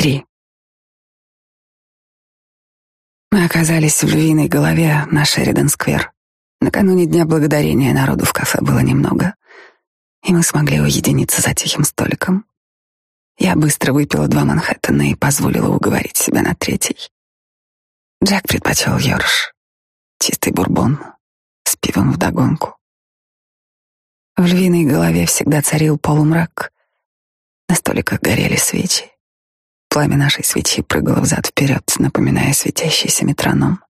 Три. Мы оказались в львиной голове на Шеридан-сквер. Накануне Дня Благодарения народу в кафе было немного, и мы смогли уединиться за тихим столиком. Я быстро выпила два Манхэттена и позволила уговорить себя на третий. Джек предпочел Йорш, чистый бурбон, с пивом вдогонку. В львиной голове всегда царил полумрак. На столиках горели свечи. Пламя нашей свечи прыгало взад-вперед, напоминая светящийся метроном.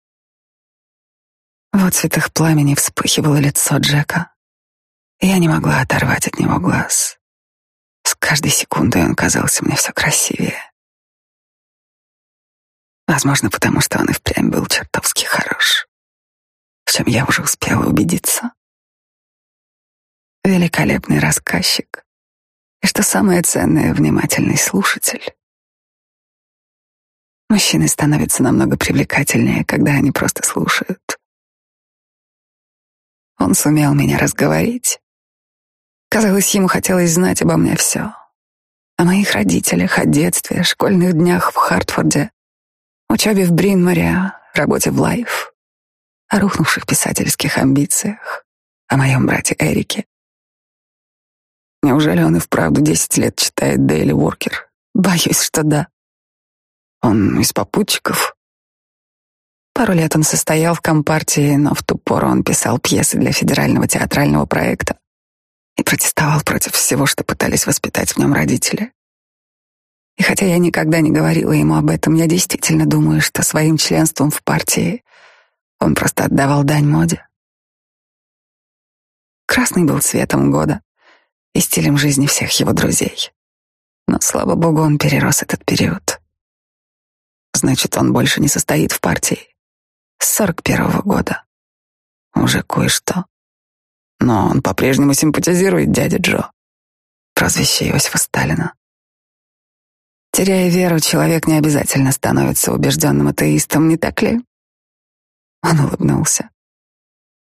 В отцветах пламени вспыхивало лицо Джека. Я не могла оторвать от него глаз. С каждой секундой он казался мне все красивее. Возможно, потому что он и впрямь был чертовски хорош, в чем я уже успела убедиться. Великолепный рассказчик и, что самое ценное, внимательный слушатель. Мужчины становятся намного привлекательнее, когда они просто слушают. Он сумел меня разговорить. Казалось, ему хотелось знать обо мне все. О моих родителях, о детстве, школьных днях в Хартфорде, учебе в Бринморе, работе в Лайф, о рухнувших писательских амбициях, о моем брате Эрике. Неужели он и вправду десять лет читает Дейли Воркер? Боюсь, что да. Он из попутчиков. Пару лет он состоял в компартии, но в ту пору он писал пьесы для федерального театрального проекта и протестовал против всего, что пытались воспитать в нем родители. И хотя я никогда не говорила ему об этом, я действительно думаю, что своим членством в партии он просто отдавал дань моде. Красный был цветом года и стилем жизни всех его друзей. Но, слава богу, он перерос этот период. Значит, он больше не состоит в партии. С сорок первого года. Уже кое-что. Но он по-прежнему симпатизирует дяде Джо. Прозвище Иосифа Сталина. Теряя веру, человек не обязательно становится убежденным атеистом, не так ли? Он улыбнулся.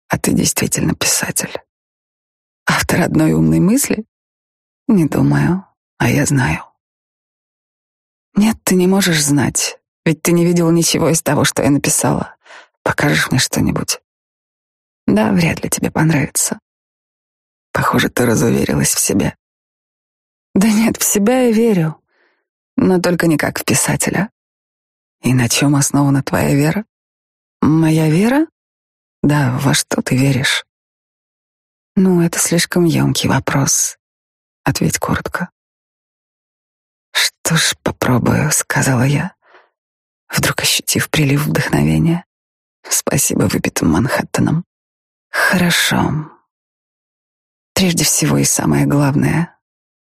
А ты действительно писатель. Автор одной умной мысли? Не думаю, а я знаю. Нет, ты не можешь знать, ведь ты не видел ничего из того, что я написала. Покажешь мне что-нибудь? Да, вряд ли тебе понравится. Похоже, ты разуверилась в себе. Да нет, в себя я верю, но только не как в писателя. И на чем основана твоя вера? Моя вера? Да, во что ты веришь? Ну, это слишком емкий вопрос. Ответь коротко. Что ж, попробую, сказала я, вдруг ощутив прилив вдохновения. Спасибо выпитым Манхэттеном. Хорошо. Прежде всего и самое главное.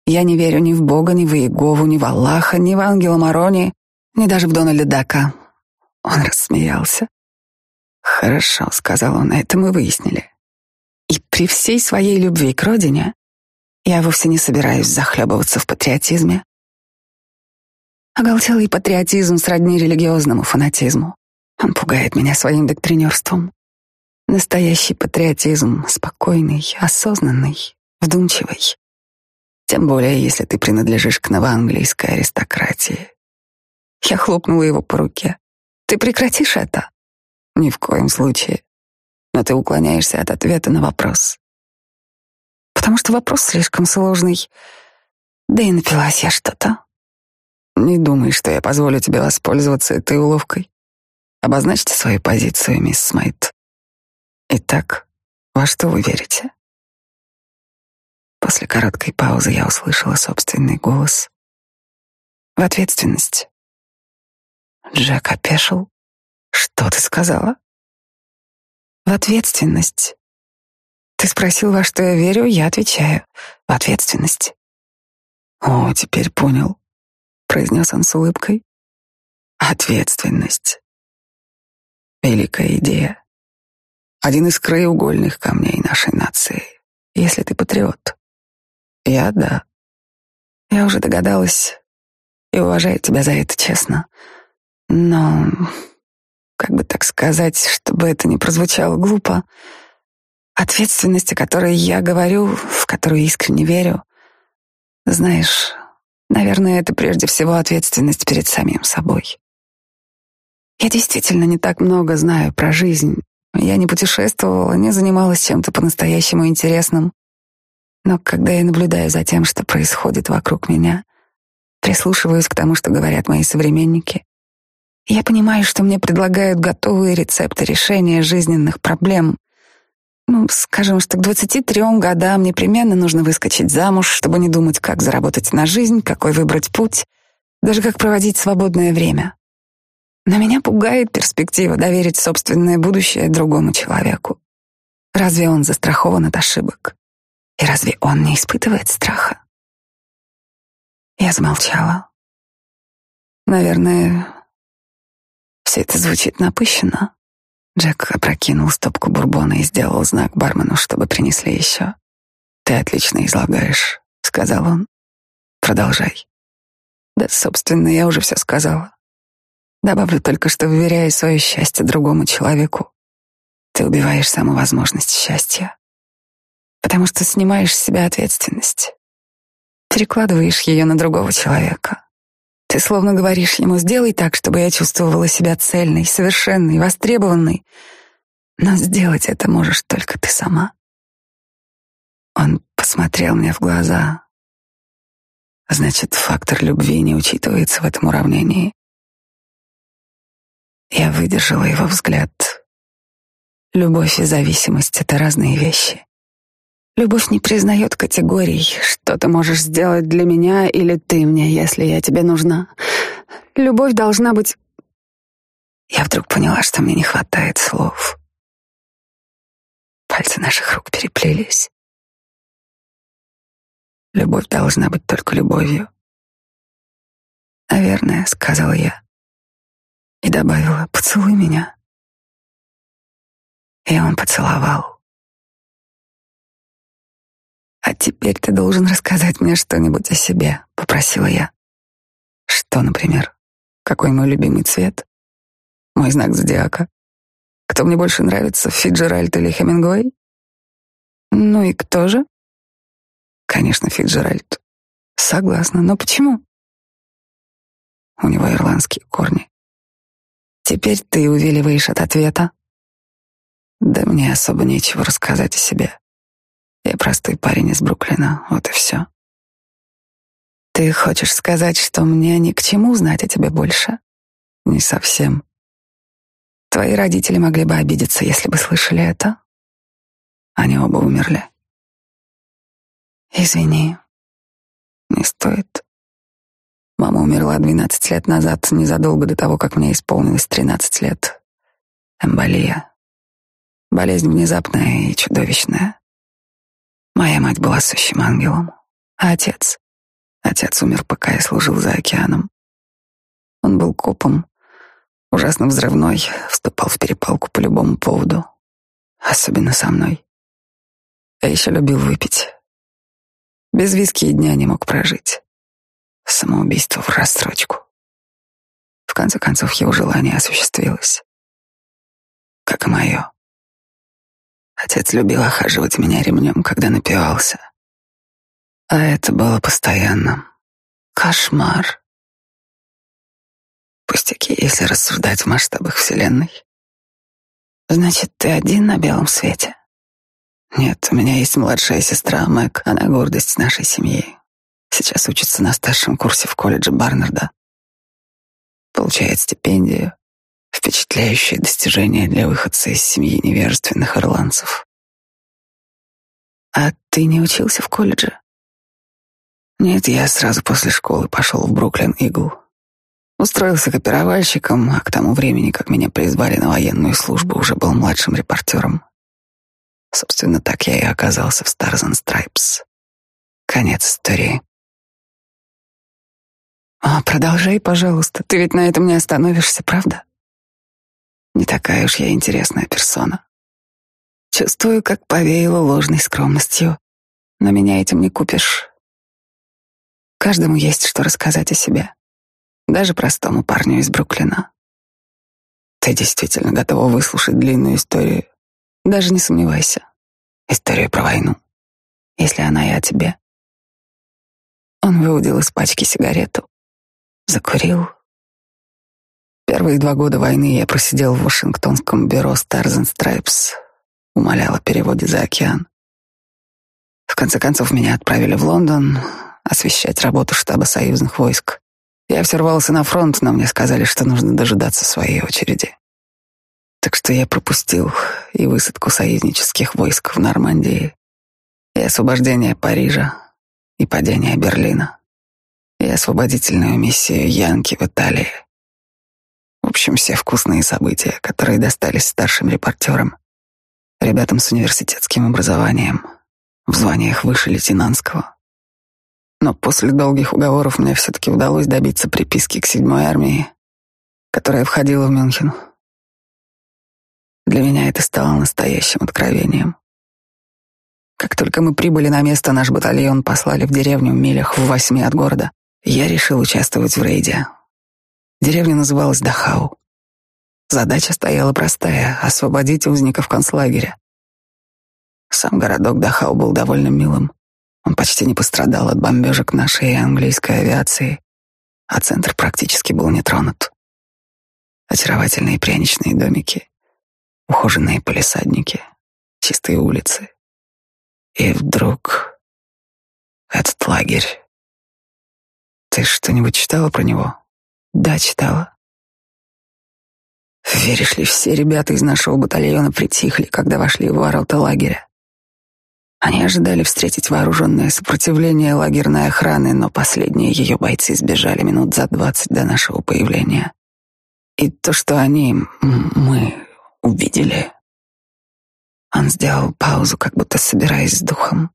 Я не верю ни в Бога, ни в Иегову, ни в Аллаха, ни в ангела Марони, ни даже в Дональда Дака. Он рассмеялся. «Хорошо», — сказал он, — «это мы выяснили. И при всей своей любви к родине я вовсе не собираюсь захлебываться в патриотизме. Оголтелый патриотизм сродни религиозному фанатизму. Он пугает меня своим доктринерством. Настоящий патриотизм, спокойный, осознанный, вдумчивый. Тем более, если ты принадлежишь к новоанглийской аристократии. Я хлопнула его по руке. Ты прекратишь это? Ни в коем случае. Но ты уклоняешься от ответа на вопрос. Потому что вопрос слишком сложный. Да и напилась я что-то. Не думай, что я позволю тебе воспользоваться этой уловкой. Обозначьте свою позицию, мисс Смайт. Итак, во что вы верите? После короткой паузы я услышала собственный голос. В ответственность. Джек опешил. Что ты сказала? В ответственность. Ты спросил, во что я верю, я отвечаю. В ответственность. О, теперь понял, произнес он с улыбкой. Ответственность. Великая идея. Один из краеугольных камней нашей нации. Если ты патриот. Я да. Я уже догадалась и уважаю тебя за это, честно. Но, как бы так сказать, чтобы это не прозвучало глупо, ответственность, о которой я говорю, в которую искренне верю, знаешь, Наверное, это прежде всего ответственность перед самим собой. Я действительно не так много знаю про жизнь. Я не путешествовала, не занималась чем-то по-настоящему интересным. Но когда я наблюдаю за тем, что происходит вокруг меня, прислушиваюсь к тому, что говорят мои современники, я понимаю, что мне предлагают готовые рецепты решения жизненных проблем. Ну, скажем, что к 23 годам непременно нужно выскочить замуж, чтобы не думать, как заработать на жизнь, какой выбрать путь, даже как проводить свободное время. Но меня пугает перспектива доверить собственное будущее другому человеку. Разве он застрахован от ошибок? И разве он не испытывает страха? Я замолчала. Наверное, все это звучит напыщенно. Джек опрокинул стопку бурбона и сделал знак бармену, чтобы принесли еще. «Ты отлично излагаешь», — сказал он. «Продолжай». «Да, собственно, я уже все сказала. Добавлю только, что, вверяя свое счастье другому человеку, ты убиваешь саму возможность счастья, потому что снимаешь с себя ответственность, перекладываешь ее на другого человека. Ты словно говоришь ему, сделай так, чтобы я чувствовала себя цельной, совершенной, востребованной. Но сделать это можешь только ты сама. Он посмотрел мне в глаза. Значит, фактор любви не учитывается в этом уравнении. Я выдержала его взгляд. Любовь и зависимость — это разные вещи. Любовь не признает категорий, что ты можешь сделать для меня или ты мне, если я тебе нужна. Любовь должна быть... Я вдруг поняла, что мне не хватает слов. Пальцы наших рук переплелись. Любовь должна быть только любовью. Наверное, сказал я. И добавила, поцелуй меня. И он поцеловал. «А теперь ты должен рассказать мне что-нибудь о себе», — попросила я. «Что, например? Какой мой любимый цвет? Мой знак зодиака? Кто мне больше нравится, Фиджеральд или Хемингуэй? Ну и кто же?» «Конечно, Фиджеральд. Согласна, но почему?» У него ирландские корни. Теперь ты увиливаешь от ответа. Да мне особо нечего рассказать о себе. Я простой парень из Бруклина, вот и все. Ты хочешь сказать, что мне ни к чему знать о тебе больше? Не совсем. Твои родители могли бы обидеться, если бы слышали это. Они оба умерли. Извини, не стоит. Мама умерла 12 лет назад, незадолго до того, как мне исполнилось 13 лет. Эмболия. Болезнь внезапная и чудовищная. Моя мать была сущим ангелом, а отец... Отец умер, пока я служил за океаном. Он был копом, ужасно взрывной, вступал в перепалку по любому поводу, особенно со мной. Я еще любил выпить. Без виски и дня не мог прожить. Самоубийство в рассрочку. В конце концов, его желание осуществилось. Как и мое. Отец любил охаживать меня ремнем, когда напивался. А это было постоянно. Кошмар. Пустяки, если рассуждать в масштабах Вселенной. Значит, ты один на белом свете? Нет, у меня есть младшая сестра Мэг, она гордость нашей семьи. Сейчас учится на старшем курсе в колледже Барнарда. Получает стипендию, Впечатляющее достижение для выходца из семьи невежественных ирландцев. А ты не учился в колледже? Нет, я сразу после школы пошел в Бруклин Игл. Устроился копировальщиком, а к тому времени, как меня призвали на военную службу, уже был младшим репортером. Собственно, так я и оказался в Stars and Stripes. Конец истории. А продолжай, пожалуйста. Ты ведь на этом не остановишься, правда? Не такая уж я интересная персона. Чувствую, как повеяло ложной скромностью, но меня этим не купишь. Каждому есть что рассказать о себе, даже простому парню из Бруклина. Ты действительно готова выслушать длинную историю? Даже не сомневайся. Историю про войну, если она и о тебе. Он выудил из пачки сигарету, закурил. Первые два года войны я просидел в Вашингтонском бюро Stars and Stripes, умолял о переводе за океан. В конце концов, меня отправили в Лондон освещать работу штаба союзных войск. Я все рвался на фронт, но мне сказали, что нужно дожидаться своей очереди. Так что я пропустил и высадку союзнических войск в Нормандии, и освобождение Парижа, и падение Берлина, и освободительную миссию Янки в Италии. В общем, все вкусные события, которые достались старшим репортерам, ребятам с университетским образованием, в званиях выше лейтенантского. Но после долгих уговоров мне все-таки удалось добиться приписки к седьмой армии, которая входила в Мюнхен. Для меня это стало настоящим откровением. Как только мы прибыли на место, наш батальон послали в деревню в милях в восьми от города. Я решил участвовать в рейде. Деревня называлась Дахау. Задача стояла простая — освободить узников концлагеря. Сам городок Дахау был довольно милым. Он почти не пострадал от бомбежек нашей и английской авиации, а центр практически был не тронут. Очаровательные пряничные домики, ухоженные полисадники, чистые улицы. И вдруг этот лагерь. Ты что-нибудь читала про него? Да, читала. Веришь ли, все ребята из нашего батальона притихли, когда вошли в ворота лагеря. Они ожидали встретить вооруженное сопротивление лагерной охраны, но последние ее бойцы сбежали минут за двадцать до нашего появления. И то, что они, мы, увидели... Он сделал паузу, как будто собираясь с духом.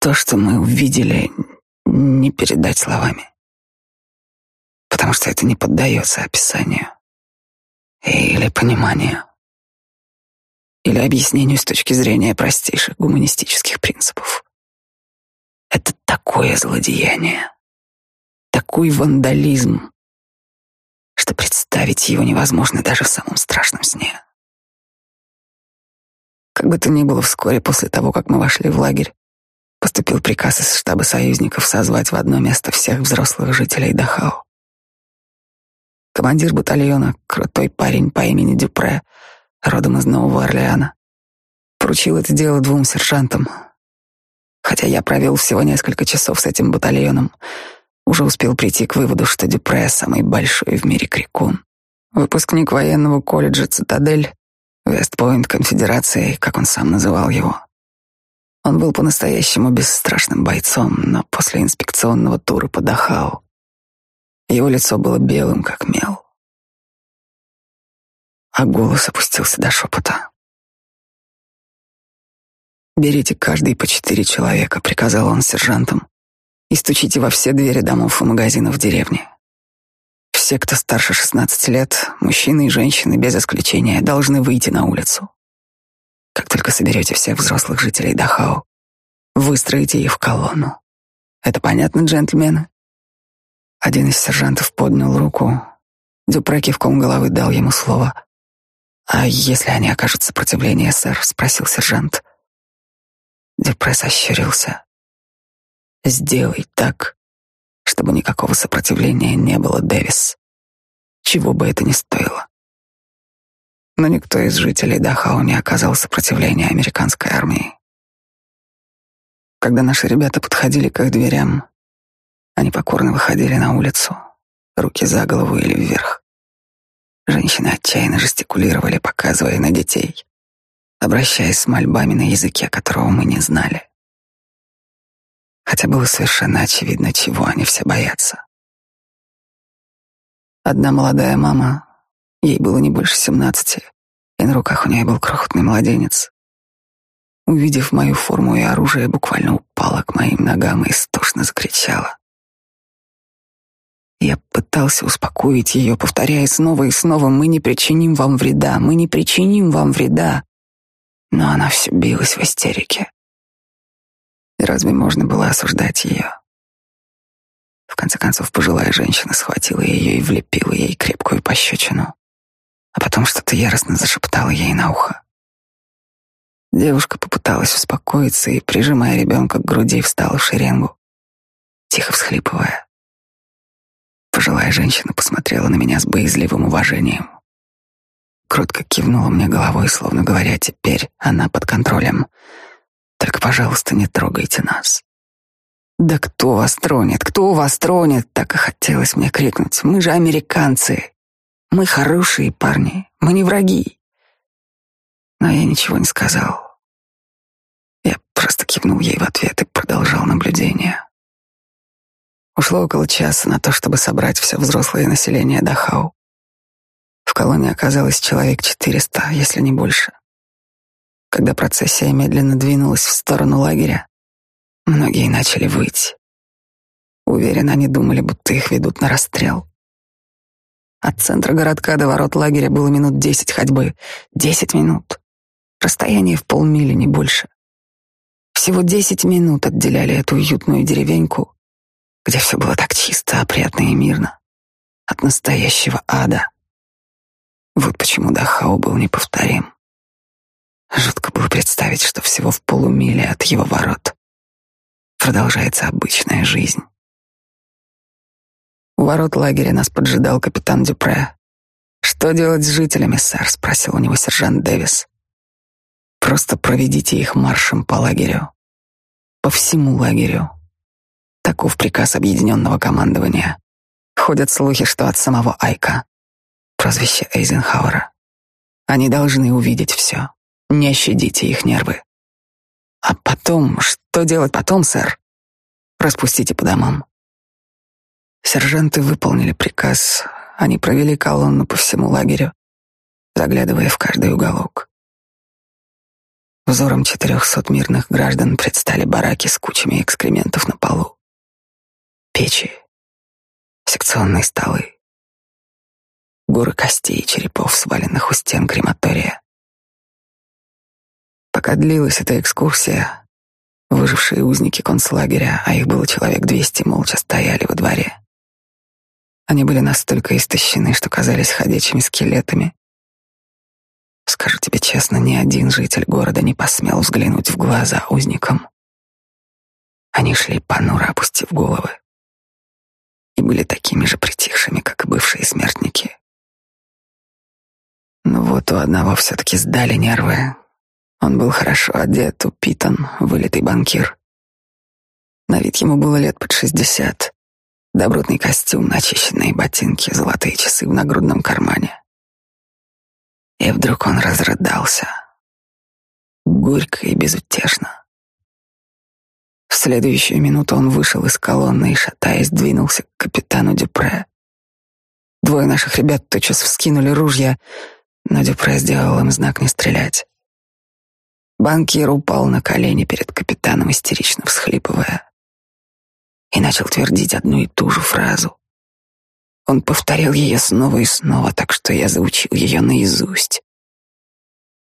То, что мы увидели, не передать словами. Потому что это не поддается описанию или пониманию или объяснению с точки зрения простейших гуманистических принципов. Это такое злодеяние, такой вандализм, что представить его невозможно даже в самом страшном сне. Как бы то ни было, вскоре после того, как мы вошли в лагерь, поступил приказ из штаба союзников созвать в одно место всех взрослых жителей Дахау. Командир батальона, крутой парень по имени Дюпре, родом из Нового Орлеана. Поручил это дело двум сержантам. Хотя я провел всего несколько часов с этим батальоном, уже успел прийти к выводу, что Дюпре — самый большой в мире крикун. Выпускник военного колледжа «Цитадель», Вестпойнт Конфедерации, как он сам называл его. Он был по-настоящему бесстрашным бойцом, но после инспекционного тура по Дахау его лицо было белым, как мел а голос опустился до шепота. «Берите каждый по четыре человека», — приказал он сержантам, «и стучите во все двери домов и магазинов деревни. Все, кто старше 16 лет, мужчины и женщины без исключения, должны выйти на улицу. Как только соберете всех взрослых жителей Дахау, выстроите их в колонну. Это понятно, джентльмены?» Один из сержантов поднял руку. Дюпре кивком головы дал ему слово — «А если они окажут сопротивление, сэр?» — спросил сержант. Депресс ощерился. «Сделай так, чтобы никакого сопротивления не было, Дэвис. Чего бы это ни стоило». Но никто из жителей Дахау не оказал сопротивления американской армии. Когда наши ребята подходили к их дверям, они покорно выходили на улицу, руки за голову или вверх. Женщины отчаянно жестикулировали, показывая на детей, обращаясь с мольбами на языке, которого мы не знали. Хотя было совершенно очевидно, чего они все боятся. Одна молодая мама, ей было не больше семнадцати, и на руках у нее был крохотный младенец. Увидев мою форму и оружие, буквально упала к моим ногам и истошно закричала. Я пытался успокоить ее, повторяя снова и снова, мы не причиним вам вреда, мы не причиним вам вреда. Но она все билась в истерике. Разве можно было осуждать ее? В конце концов, пожилая женщина схватила ее и влепила ей крепкую пощечину, а потом что-то яростно зашептала ей на ухо. Девушка попыталась успокоиться и, прижимая ребенка к груди, встала в шеренгу. тихо всхлипывая. Пожилая женщина посмотрела на меня с боязливым уважением. Кротко кивнула мне головой, словно говоря, теперь она под контролем. Только, пожалуйста, не трогайте нас. Да кто вас тронет? Кто вас тронет? Так и хотелось мне крикнуть. Мы же американцы. Мы хорошие парни. Мы не враги. Но я ничего не сказал. Я просто кивнул ей в ответ и продолжал наблюдение. Ушло около часа на то, чтобы собрать все взрослое население Дахау. В колонии оказалось человек четыреста, если не больше. Когда процессия медленно двинулась в сторону лагеря, многие начали выть. Уверен, они думали, будто их ведут на расстрел. От центра городка до ворот лагеря было минут десять ходьбы. Десять минут. Расстояние в полмили, не больше. Всего десять минут отделяли эту уютную деревеньку где все было так чисто, опрятно и мирно, от настоящего ада. Вот почему Дахау был неповторим. Жутко было представить, что всего в полумиле от его ворот продолжается обычная жизнь. У ворот лагеря нас поджидал капитан Дюпре. «Что делать с жителями, сэр?» — спросил у него сержант Дэвис. «Просто проведите их маршем по лагерю. По всему лагерю. Таков приказ объединенного командования. Ходят слухи, что от самого Айка, прозвище Эйзенхауэра. Они должны увидеть все. Не щадите их нервы. А потом, что делать потом, сэр? Распустите по домам. Сержанты выполнили приказ. Они провели колонну по всему лагерю, заглядывая в каждый уголок. Взором четырехсот мирных граждан предстали бараки с кучами экскрементов на секционные столы, горы костей и черепов, сваленных у стен крематория. Пока длилась эта экскурсия, выжившие узники концлагеря, а их было человек двести, молча стояли во дворе. Они были настолько истощены, что казались ходячими скелетами. Скажу тебе честно, ни один житель города не посмел взглянуть в глаза узникам. Они шли понуро, опустив головы и были такими же притихшими, как и бывшие смертники. Но вот у одного все-таки сдали нервы. Он был хорошо одет, упитан, вылитый банкир. На вид ему было лет под шестьдесят. Добротный костюм, начищенные ботинки, золотые часы в нагрудном кармане. И вдруг он разрыдался. Горько и безутешно. Следующую минуту он вышел из колонны и, шатаясь, двинулся к капитану Дюпре. Двое наших ребят тотчас вскинули ружья, но Дюпре сделал им знак не стрелять. Банкир упал на колени перед капитаном, истерично всхлипывая, и начал твердить одну и ту же фразу. Он повторил ее снова и снова, так что я заучил ее наизусть.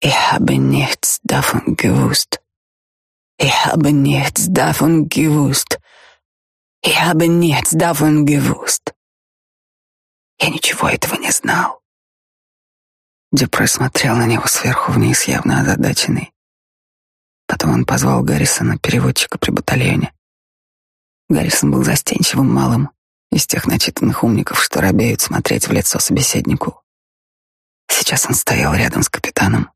«Ich habe nichts davon gewusst». Ich habe nichts davon gewusst. Ich habe nichts davon gewusst. Я ничего этого не знал. Дюпре смотрел на него сверху вниз, явно озадаченный. Потом он позвал Гаррисона, переводчика при батальоне. Гаррисон был застенчивым малым, из тех начитанных умников, что робеют смотреть в лицо собеседнику. Сейчас он стоял рядом с капитаном,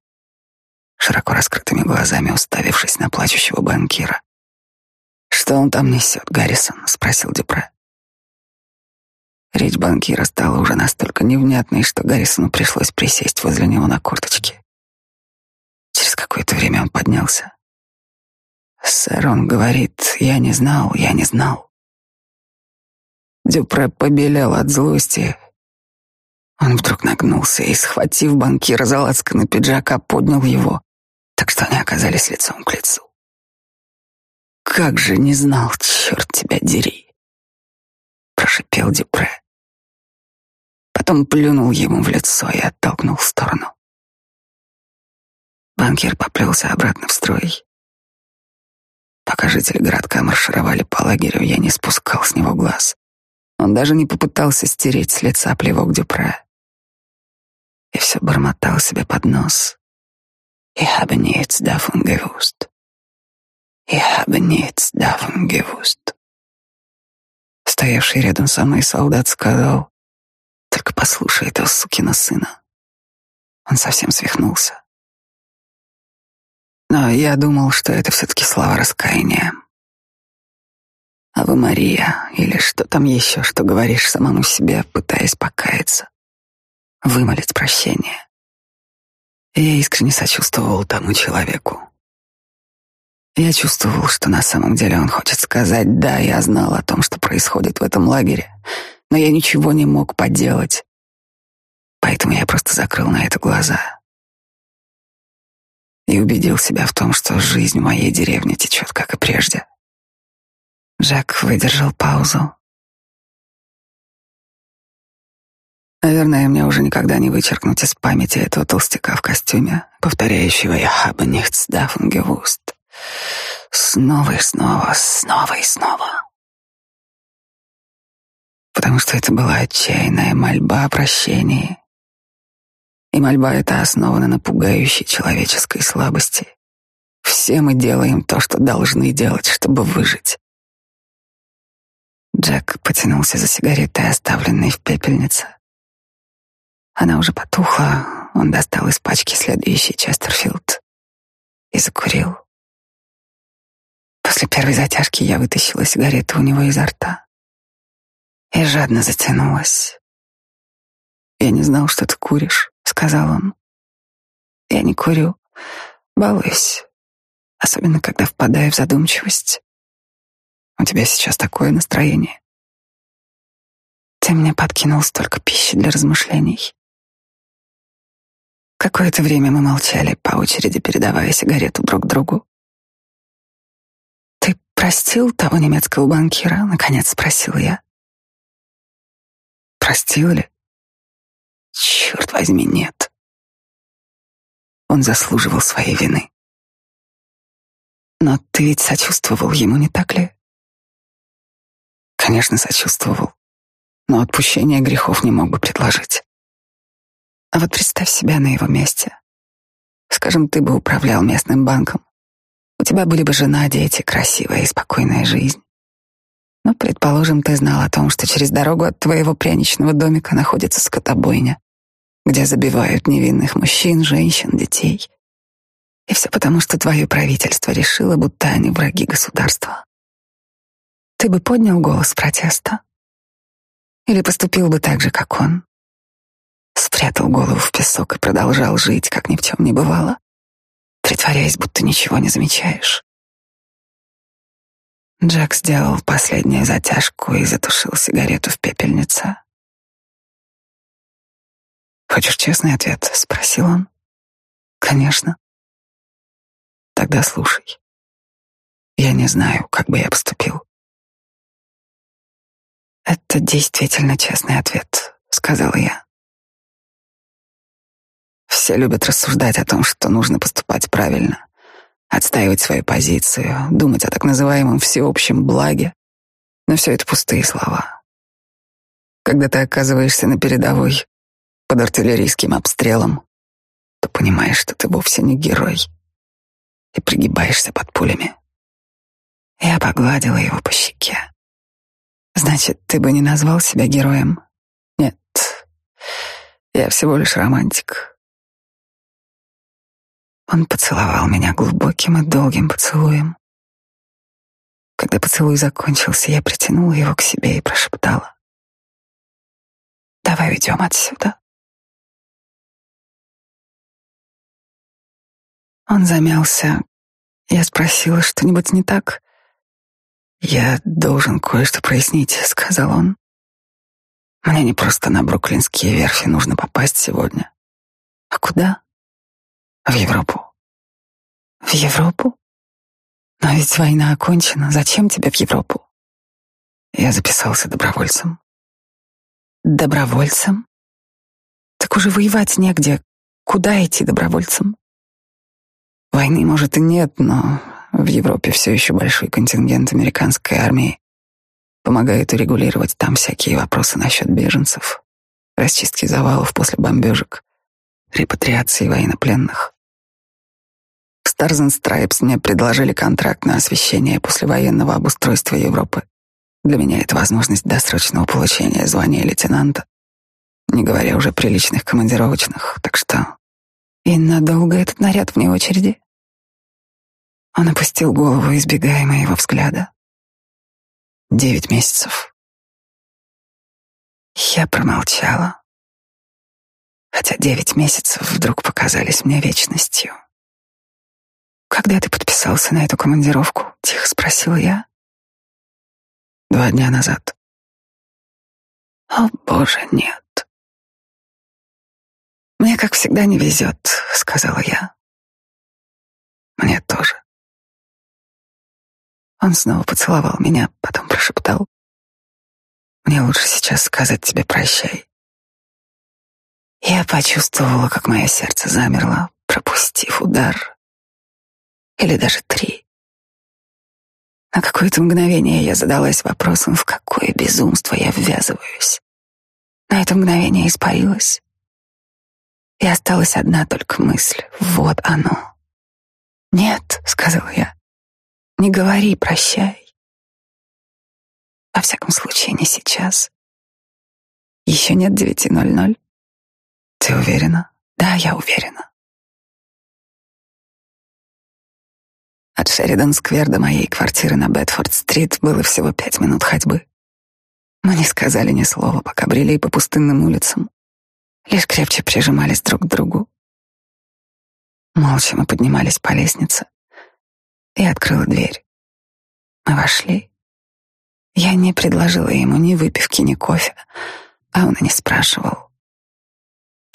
широко раскрытыми глазами уставившись на плачущего банкира. «Что он там несет, Гаррисон?» — спросил Дюпре. Речь банкира стала уже настолько невнятной, что Гаррисону пришлось присесть возле него на корточки. Через какое-то время он поднялся. «Сэр, он говорит, я не знал, я не знал». Дюпре побелел от злости. Он вдруг нагнулся и, схватив банкира за лацканы пиджака, поднял его так что они оказались лицом к лицу. «Как же не знал, черт тебя дери!» — прошипел Дюпре. Потом плюнул ему в лицо и оттолкнул в сторону. Банкир поплелся обратно в строй. Пока жители городка маршировали по лагерю, я не спускал с него глаз. Он даже не попытался стереть с лица плевок Дюпре. И все бормотал себе под нос. Ich habe nichts davon gewusst. Ich habe nichts davon gewusst. стоявший рядом со мной солдат, сказал, «Только послушай этого сукина сына». Он совсем свихнулся. Но я думал, что это все-таки слова раскаяния. А вы, Мария, или что там еще, что говоришь самому себе, пытаясь покаяться, вымолить прощение. Я искренне сочувствовал тому человеку. Я чувствовал, что на самом деле он хочет сказать «да, я знал о том, что происходит в этом лагере, но я ничего не мог поделать». Поэтому я просто закрыл на это глаза и убедил себя в том, что жизнь в моей деревне течет, как и прежде. Джек выдержал паузу. Наверное, мне уже никогда не вычеркнуть из памяти этого толстяка в костюме, повторяющего «Я nichts davon gewusst». Снова и снова, снова и снова. Потому что это была отчаянная мольба о прощении. И мольба эта основана на пугающей человеческой слабости. Все мы делаем то, что должны делать, чтобы выжить. Джек потянулся за сигаретой, оставленной в пепельнице. Она уже потухла, он достал из пачки следующий Честерфилд и закурил. После первой затяжки я вытащила сигарету у него изо рта и жадно затянулась. «Я не знал, что ты куришь», — сказал он. «Я не курю, балуюсь, особенно когда впадаю в задумчивость. У тебя сейчас такое настроение. Ты мне подкинул столько пищи для размышлений». Какое-то время мы молчали, по очереди передавая сигарету друг другу простил того немецкого банкира? Наконец спросил я. Простил ли? Черт возьми, нет. Он заслуживал своей вины. Но ты ведь сочувствовал ему, не так ли? Конечно, сочувствовал, но отпущения грехов не мог бы предложить. А вот представь себя на его месте. Скажем, ты бы управлял местным банком. У тебя были бы жена, дети, красивая и спокойная жизнь. Но, предположим, ты знал о том, что через дорогу от твоего пряничного домика находится скотобойня, где забивают невинных мужчин, женщин, детей. И все потому, что твое правительство решило, будто они враги государства. Ты бы поднял голос протеста? Или поступил бы так же, как он? Спрятал голову в песок и продолжал жить, как ни в чем не бывало? притворяясь, будто ничего не замечаешь. Джек сделал последнюю затяжку и затушил сигарету в пепельнице. «Хочешь честный ответ?» — спросил он. «Конечно». «Тогда слушай. Я не знаю, как бы я поступил». «Это действительно честный ответ», — сказала я. Все любят рассуждать о том, что нужно поступать правильно, отстаивать свою позицию, думать о так называемом всеобщем благе. Но все это пустые слова. Когда ты оказываешься на передовой под артиллерийским обстрелом, то понимаешь, что ты вовсе не герой и пригибаешься под пулями. Я погладила его по щеке. Значит, ты бы не назвал себя героем? Нет. Я всего лишь романтик. Он поцеловал меня глубоким и долгим поцелуем. Когда поцелуй закончился, я притянула его к себе и прошептала. «Давай уйдем отсюда». Он замялся. Я спросила, что-нибудь не так? «Я должен кое-что прояснить», — сказал он. «Мне не просто на бруклинские верфи нужно попасть сегодня. А куда?» В Европу. В Европу? Но ведь война окончена. Зачем тебе в Европу? Я записался добровольцем. Добровольцем? Так уже воевать негде. Куда идти добровольцем? Войны, может, и нет, но в Европе все еще большой контингент американской армии помогает урегулировать там всякие вопросы насчет беженцев, расчистки завалов после бомбежек, репатриации военнопленных. В Stars and мне предложили контракт на освещение послевоенного обустройства Европы. Для меня это возможность досрочного получения звания лейтенанта, не говоря уже при личных командировочных, так что... И надолго этот наряд вне очереди? Он опустил голову, избегая моего взгляда. Девять месяцев. Я промолчала, хотя девять месяцев вдруг показались мне вечностью. «Когда ты подписался на эту командировку?» — тихо спросил я. «Два дня назад». «О, боже, нет». «Мне, как всегда, не везет», — сказала я. «Мне тоже». Он снова поцеловал меня, потом прошептал. «Мне лучше сейчас сказать тебе прощай». Я почувствовала, как мое сердце замерло, пропустив удар. Или даже три. На какое-то мгновение я задалась вопросом, в какое безумство я ввязываюсь. На это мгновение испарилось. И осталась одна только мысль. Вот оно. «Нет», — сказала я, — «не говори прощай». Во всяком случае, не сейчас. Еще нет девяти ноль ноль. Ты уверена? Да, я уверена. От Шеридан-сквер до моей квартиры на Бетфорд-стрит было всего пять минут ходьбы. Мы не сказали ни слова, пока брели по пустынным улицам лишь крепче прижимались друг к другу. Молча мы поднимались по лестнице. и открыла дверь. Мы вошли. Я не предложила ему ни выпивки, ни кофе, а он и не спрашивал.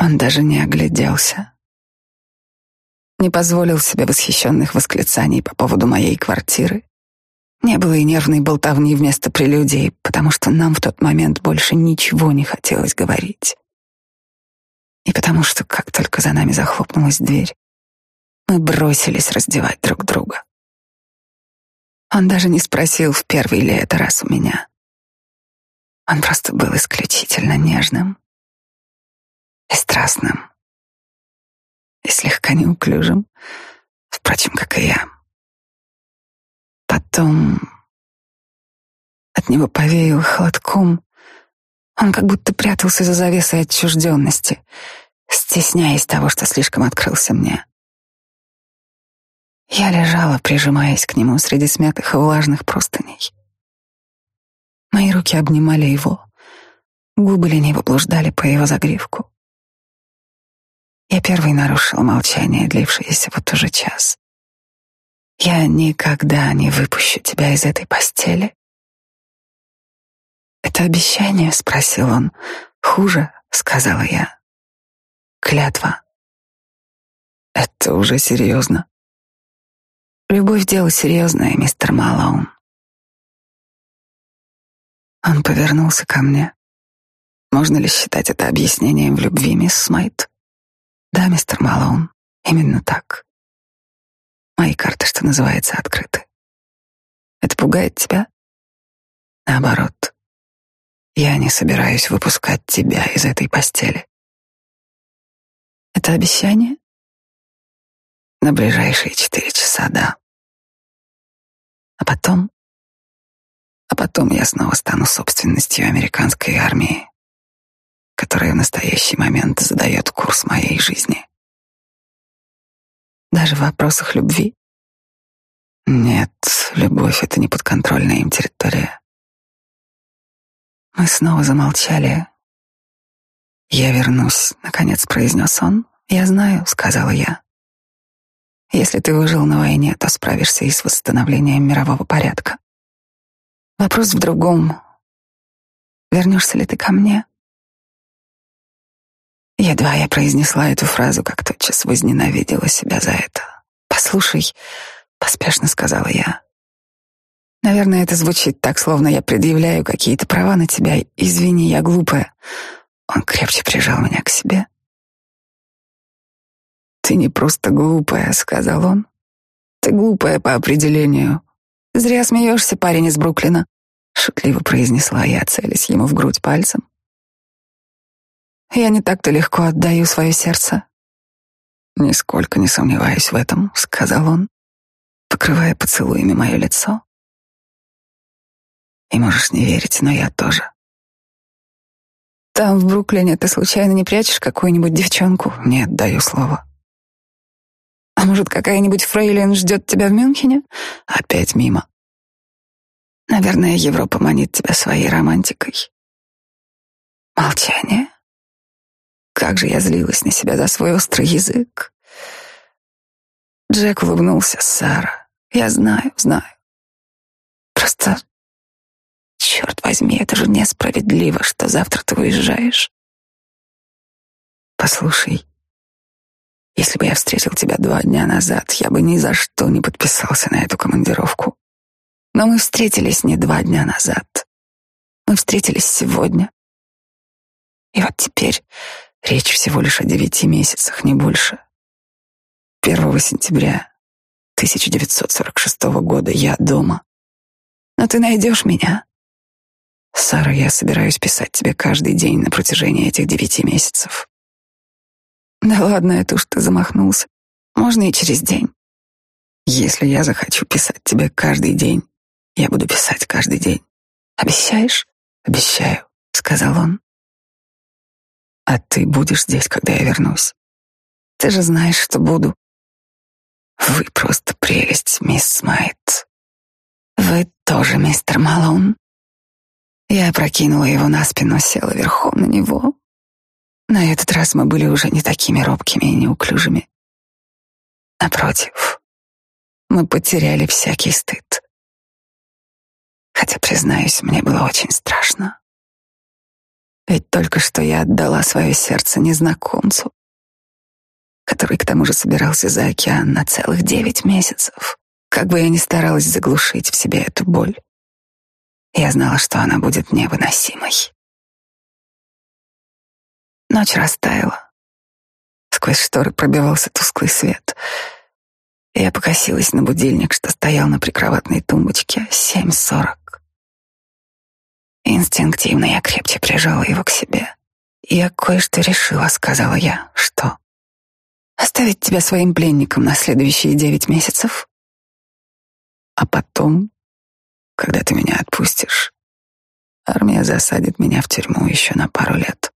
Он даже не огляделся. Не позволил себе восхищенных восклицаний по поводу моей квартиры. Не было и нервной болтовни вместо прелюдий, потому что нам в тот момент больше ничего не хотелось говорить и потому что, как только за нами захлопнулась дверь, мы бросились раздевать друг друга. Он даже не спросил, в первый ли это раз у меня. Он просто был исключительно нежным и страстным, и слегка неуклюжим, впрочем, как и я. Потом от него повеяло холодком, он как будто прятался за завесой отчужденности, стесняясь того, что слишком открылся мне. Я лежала, прижимаясь к нему среди смятых и влажных простыней. Мои руки обнимали его, губы лениво блуждали по его загривку. Я первый нарушил молчание, длившееся вот уже час. Я никогда не выпущу тебя из этой постели, «Это обещание?» — спросил он. «Хуже», — сказала я. «Клятва». «Это уже серьезно». «Любовь — дело серьезное, мистер Малоун». Он повернулся ко мне. Можно ли считать это объяснением в любви, мисс Смайт? Да, мистер Малоун, именно так. Мои карты, что называется, открыты. Это пугает тебя? Наоборот. Я не собираюсь выпускать тебя из этой постели. Это обещание? На ближайшие четыре часа, да. А потом... А потом я снова стану собственностью американской армии, которая в настоящий момент задает курс моей жизни. Даже в вопросах любви? Нет, любовь — это не подконтрольная им территория. Мы снова замолчали. «Я вернусь», — наконец произнес он. «Я знаю», — сказала я. «Если ты выжил на войне, то справишься и с восстановлением мирового порядка. Вопрос в другом. Вернешься ли ты ко мне?» Едва я произнесла эту фразу, как тотчас возненавидела себя за это. «Послушай», — поспешно сказала я, Наверное, это звучит так, словно я предъявляю какие-то права на тебя. Извини, я глупая. Он крепче прижал меня к себе. Ты не просто глупая, сказал он. Ты глупая по определению. Зря смеешься, парень из Бруклина, шутливо произнесла я, целясь ему в грудь пальцем. Я не так-то легко отдаю свое сердце. Нисколько не сомневаюсь в этом, сказал он, покрывая поцелуями мое лицо. И можешь не верить, но я тоже. Там, в Бруклине, ты случайно не прячешь какую-нибудь девчонку? Нет, даю слово. А может, какая-нибудь фрейлин ждет тебя в Мюнхене? Опять мимо. Наверное, Европа манит тебя своей романтикой. Молчание. Как же я злилась на себя за свой острый язык. Джек улыбнулся, Сара. Я знаю, знаю. Просто, черт возьми, это же несправедливо, что завтра ты уезжаешь. Послушай, если бы я встретил тебя два дня назад, я бы ни за что не подписался на эту командировку. Но мы встретились не два дня назад. Мы встретились сегодня. И вот теперь речь всего лишь о девяти месяцах, не больше. 1 сентября 1946 года я дома. Но ты найдешь меня. Сара, я собираюсь писать тебе каждый день на протяжении этих девяти месяцев. Да ладно, это уж ты замахнулся. Можно и через день. Если я захочу писать тебе каждый день, я буду писать каждый день. Обещаешь? Обещаю, сказал он. А ты будешь здесь, когда я вернусь? Ты же знаешь, что буду. Вы просто прелесть, мисс Смайт. Вы тоже, мистер Малон. Я опрокинула его на спину, села верхом на него. На этот раз мы были уже не такими робкими и неуклюжими. Напротив, мы потеряли всякий стыд. Хотя, признаюсь, мне было очень страшно. Ведь только что я отдала свое сердце незнакомцу, который к тому же собирался за океан на целых девять месяцев. Как бы я ни старалась заглушить в себе эту боль, я знала, что она будет невыносимой. Ночь растаяла. Сквозь шторы пробивался тусклый свет. Я покосилась на будильник, что стоял на прикроватной тумбочке. Семь сорок. Инстинктивно я крепче прижала его к себе. «Я кое-что решила», — сказала я. «Что?» «Оставить тебя своим пленником на следующие девять месяцев. А потом, когда ты меня отпустишь, армия засадит меня в тюрьму еще на пару лет.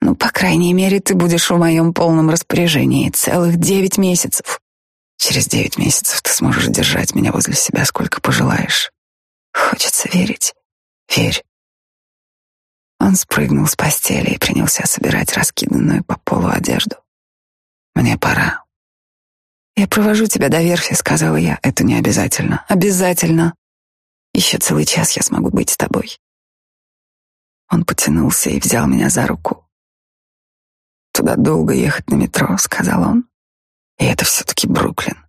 Ну, по крайней мере, ты будешь в моем полном распоряжении целых девять месяцев. Через девять месяцев ты сможешь держать меня возле себя сколько пожелаешь. Хочется верить. Верь. Он спрыгнул с постели и принялся собирать раскиданную по полу одежду. Мне пора. Я провожу тебя до верфи, сказала я. Это не обязательно. Обязательно. Еще целый час я смогу быть с тобой. Он потянулся и взял меня за руку. Туда долго ехать на метро, сказал он. И это все-таки Бруклин.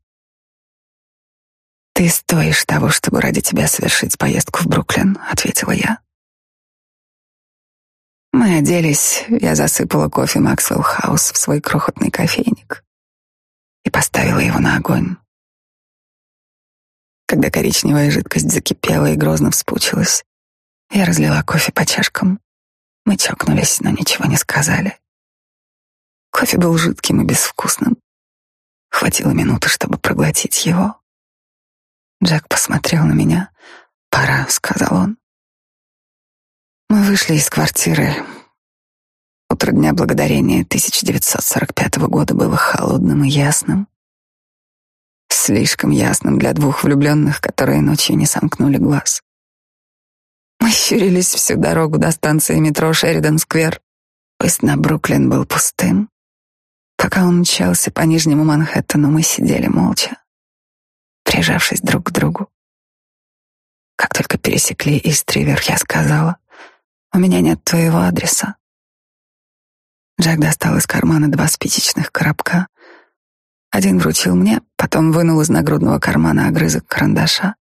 Ты стоишь того, чтобы ради тебя совершить поездку в Бруклин, ответила я. Мы оделись, я засыпала кофе Максвелл Хаус в свой крохотный кофейник и поставила его на огонь. Когда коричневая жидкость закипела и грозно вспучилась, я разлила кофе по чашкам. Мы чокнулись, но ничего не сказали. Кофе был жидким и безвкусным. Хватило минуты, чтобы проглотить его. Джек посмотрел на меня. «Пора», — сказал он. Мы вышли из квартиры. Утро Дня Благодарения 1945 года было холодным и ясным. Слишком ясным для двух влюбленных, которые ночью не сомкнули глаз. Мы щурились всю дорогу до станции метро Шеридан-сквер. Поезд на Бруклин был пустым. Пока он мчался по Нижнему Манхэттену, мы сидели молча, прижавшись друг к другу. Как только пересекли Истривер, я сказала, «У меня нет твоего адреса». Джек достал из кармана два спичечных коробка. Один вручил мне, потом вынул из нагрудного кармана огрызок карандаша.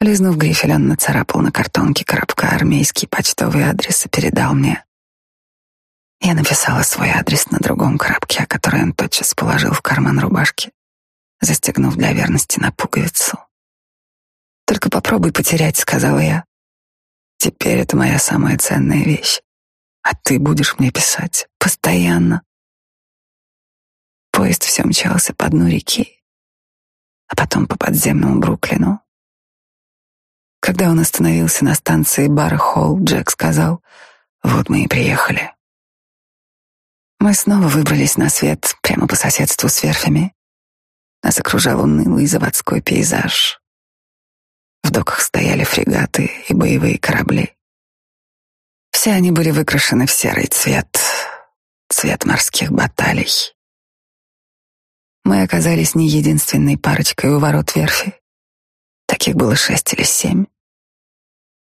Лизнув грифель, он нацарапал на картонке коробка армейский почтовый адрес и передал мне. Я написала свой адрес на другом коробке, который он тотчас положил в карман рубашки, застегнув для верности на пуговицу. «Только попробуй потерять», — сказала я. «Теперь это моя самая ценная вещь. А ты будешь мне писать постоянно». Поезд все мчался по дну реки, а потом по подземному Бруклину. Когда он остановился на станции бара Холл, Джек сказал, «Вот мы и приехали». Мы снова выбрались на свет прямо по соседству с верфями. Нас окружал унылый заводской пейзаж. В доках стояли фрегаты и боевые корабли. Все они были выкрашены в серый цвет, цвет морских баталий. Мы оказались не единственной парочкой у ворот верфи. Таких было шесть или семь.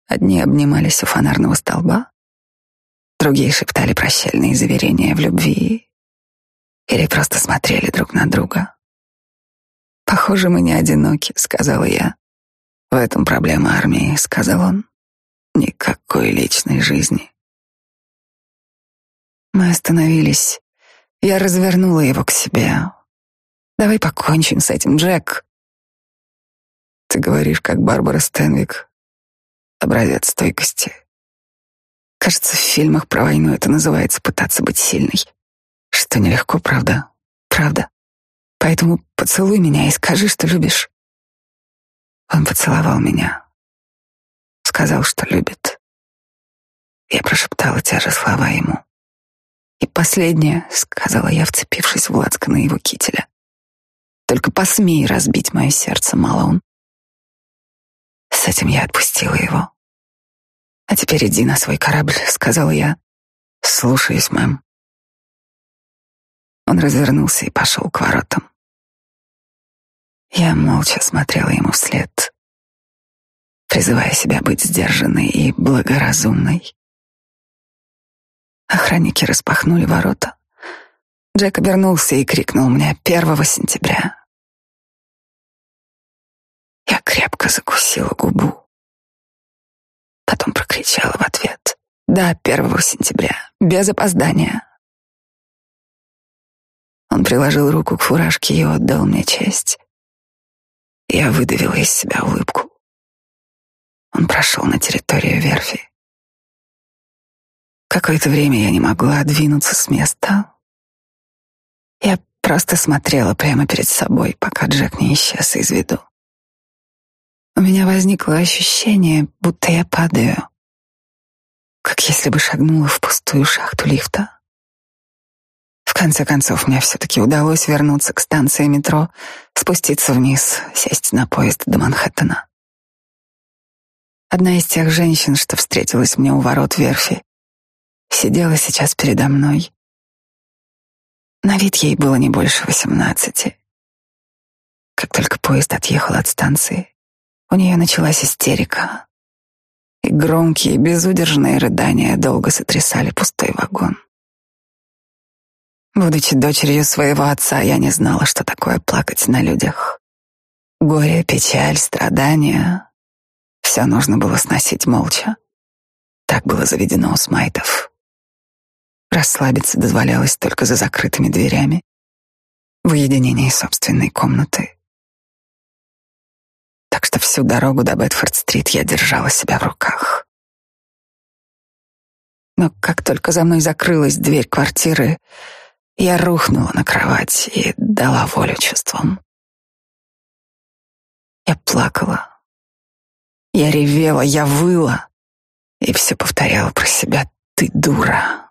Одни обнимались у фонарного столба, другие шептали прощальные заверения в любви или просто смотрели друг на друга. «Похоже, мы не одиноки», — сказала я. «В этом проблема армии», — сказал он. «Никакой личной жизни». Мы остановились. Я развернула его к себе. «Давай покончим с этим, Джек». «Ты говоришь, как Барбара Стэнвик. Образец стойкости. Кажется, в фильмах про войну это называется пытаться быть сильной. Что нелегко, правда? Правда. Поэтому поцелуй меня и скажи, что любишь. Он поцеловал меня. Сказал, что любит. Я прошептала те же слова ему. И последнее, сказала я, вцепившись в лацканы его кителя. Только посмей разбить мое сердце, Малоун. С этим я отпустила его. А теперь иди на свой корабль, сказала я. Слушаюсь, мэм. Он развернулся и пошел к воротам. Я молча смотрела ему вслед, призывая себя быть сдержанной и благоразумной. Охранники распахнули ворота. Джек обернулся и крикнул мне первого сентября. Я крепко закусила губу. Потом прокричала в ответ. Да, первого сентября, без опоздания. Он приложил руку к фуражке и отдал мне честь. Я выдавила из себя улыбку. Он прошел на территорию верфи. Какое-то время я не могла двинуться с места. Я просто смотрела прямо перед собой, пока Джек не исчез из виду. У меня возникло ощущение, будто я падаю, как если бы шагнула в пустую шахту лифта. Конце концов, мне все-таки удалось вернуться к станции метро, спуститься вниз, сесть на поезд до Манхэттена. Одна из тех женщин, что встретилась мне у ворот верфи, сидела сейчас передо мной. На вид ей было не больше восемнадцати. Как только поезд отъехал от станции, у нее началась истерика, и громкие, безудержные рыдания долго сотрясали пустой вагон. Будучи дочерью своего отца, я не знала, что такое плакать на людях. Горе, печаль, страдания — все нужно было сносить молча. Так было заведено у смайтов. Расслабиться дозволялось только за закрытыми дверями, в уединении собственной комнаты. Так что всю дорогу до Бетфорд-стрит я держала себя в руках. Но как только за мной закрылась дверь квартиры, я рухнула на кровать и дала волю чувствам. Я плакала. Я ревела, я выла. И все повторяла про себя. Ты дура.